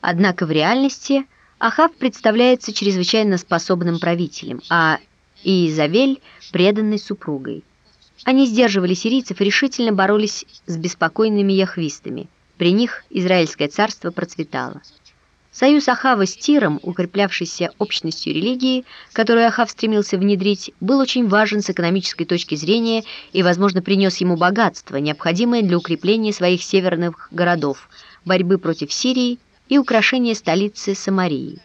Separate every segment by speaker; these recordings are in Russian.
Speaker 1: Однако в реальности Ахав представляется чрезвычайно способным правителем, а Иезавель – преданной супругой. Они сдерживали сирийцев и решительно боролись с беспокойными яхвистами. При них Израильское царство процветало. Союз Ахава с Тиром, укреплявшийся общностью религии, которую Ахав стремился внедрить, был очень важен с экономической точки зрения и, возможно, принес ему богатство, необходимое для укрепления своих северных городов, борьбы против Сирии и украшения столицы Самарии.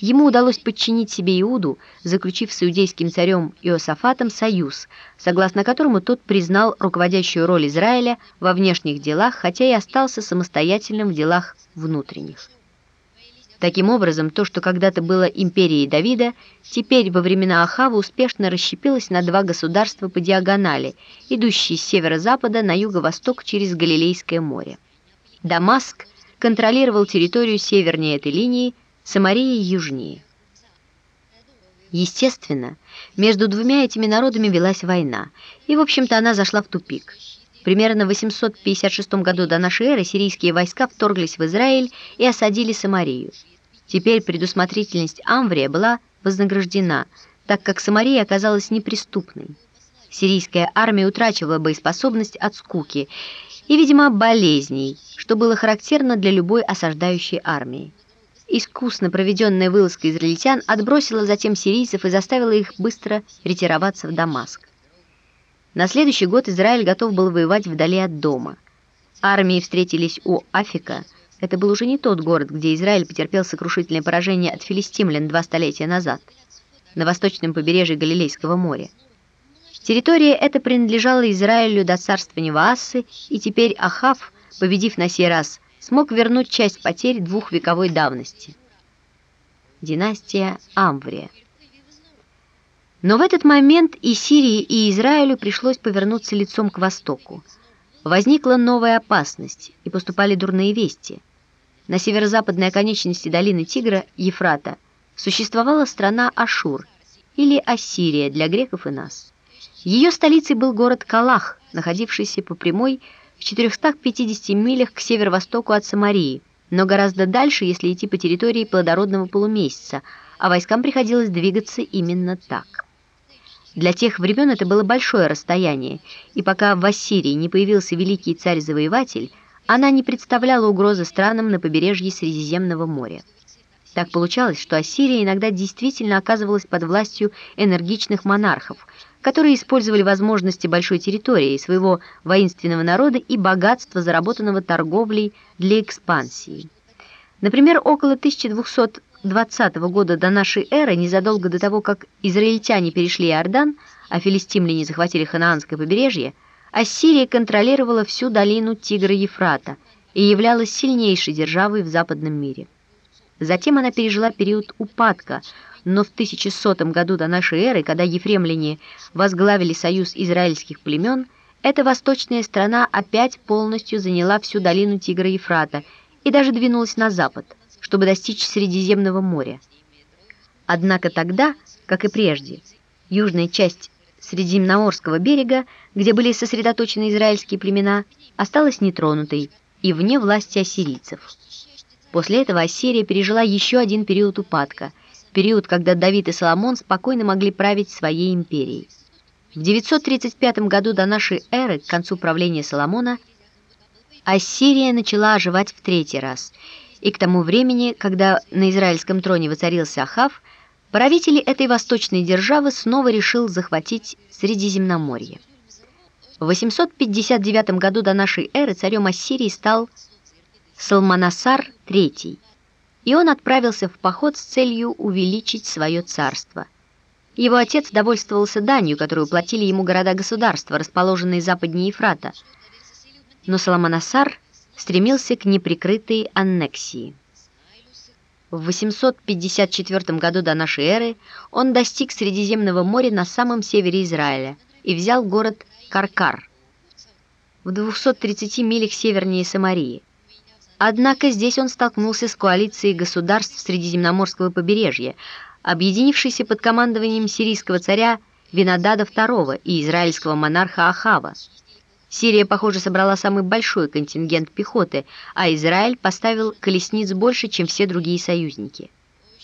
Speaker 1: Ему удалось подчинить себе Иуду, заключив с иудейским царем Иосафатом союз, согласно которому тот признал руководящую роль Израиля во внешних делах, хотя и остался самостоятельным в делах внутренних. Таким образом, то, что когда-то было империей Давида, теперь во времена Ахава успешно расщепилось на два государства по диагонали, идущие с северо-запада на юго-восток через Галилейское море. Дамаск контролировал территорию севернее этой линии, Самария южнее. Естественно, между двумя этими народами велась война, и, в общем-то, она зашла в тупик. Примерно в 856 году до нашей эры сирийские войска вторглись в Израиль и осадили Самарию. Теперь предусмотрительность Амврия была вознаграждена, так как Самария оказалась неприступной. Сирийская армия утрачивала боеспособность от скуки и, видимо, болезней, что было характерно для любой осаждающей армии. Искусно проведенная вылазка израильтян отбросила затем сирийцев и заставила их быстро ретироваться в Дамаск. На следующий год Израиль готов был воевать вдали от дома. Армии встретились у Афика – это был уже не тот город, где Израиль потерпел сокрушительное поражение от филистимлян два столетия назад, на восточном побережье Галилейского моря. Территория эта принадлежала Израилю до царствования Ваассы, и теперь Ахав, победив на сей раз, смог вернуть часть потерь двухвековой давности. Династия Амврия. Но в этот момент и Сирии, и Израилю пришлось повернуться лицом к востоку. Возникла новая опасность, и поступали дурные вести – на северо-западной оконечности долины Тигра, Ефрата, существовала страна Ашур, или Ассирия для греков и нас. Ее столицей был город Калах, находившийся по прямой в 450 милях к северо-востоку от Самарии, но гораздо дальше, если идти по территории плодородного полумесяца, а войскам приходилось двигаться именно так. Для тех времен это было большое расстояние, и пока в Ассирии не появился великий царь-завоеватель, она не представляла угрозы странам на побережье Средиземного моря. Так получалось, что Ассирия иногда действительно оказывалась под властью энергичных монархов, которые использовали возможности большой территории, своего воинственного народа и богатства, заработанного торговлей для экспансии. Например, около 1220 года до нашей эры, незадолго до того, как израильтяне перешли Иордан, а филистимляне захватили Ханаанское побережье, Ассирия контролировала всю долину Тигра-Ефрата и являлась сильнейшей державой в западном мире. Затем она пережила период упадка, но в 1100 году до нашей эры, когда ефремляне возглавили союз израильских племен, эта восточная страна опять полностью заняла всю долину Тигра-Ефрата и даже двинулась на запад, чтобы достичь Средиземного моря. Однако тогда, как и прежде, южная часть Средиземноморского берега, где были сосредоточены израильские племена, осталась нетронутой и вне власти ассирийцев. После этого Ассирия пережила еще один период упадка, период, когда Давид и Соломон спокойно могли править своей империей. В 935 году до нашей эры, к концу правления Соломона, Ассирия начала оживать в третий раз, и к тому времени, когда на израильском троне воцарился Ахав, правители этой восточной державы снова решил захватить Средиземноморье. В 859 году до нашей эры царем Ассирии стал Салманасар III, и он отправился в поход с целью увеличить свое царство. Его отец довольствовался данью, которую платили ему города-государства, расположенные западнее Ефрата, но Салманасар стремился к неприкрытой аннексии. В 854 году до нашей эры он достиг Средиземного моря на самом севере Израиля и взял город Каркар в 230 милях севернее Самарии. Однако здесь он столкнулся с коалицией государств Средиземноморского побережья, объединившейся под командованием сирийского царя Винодада II и израильского монарха Ахава. Сирия, похоже, собрала самый большой контингент пехоты, а Израиль поставил колесниц больше, чем все другие союзники.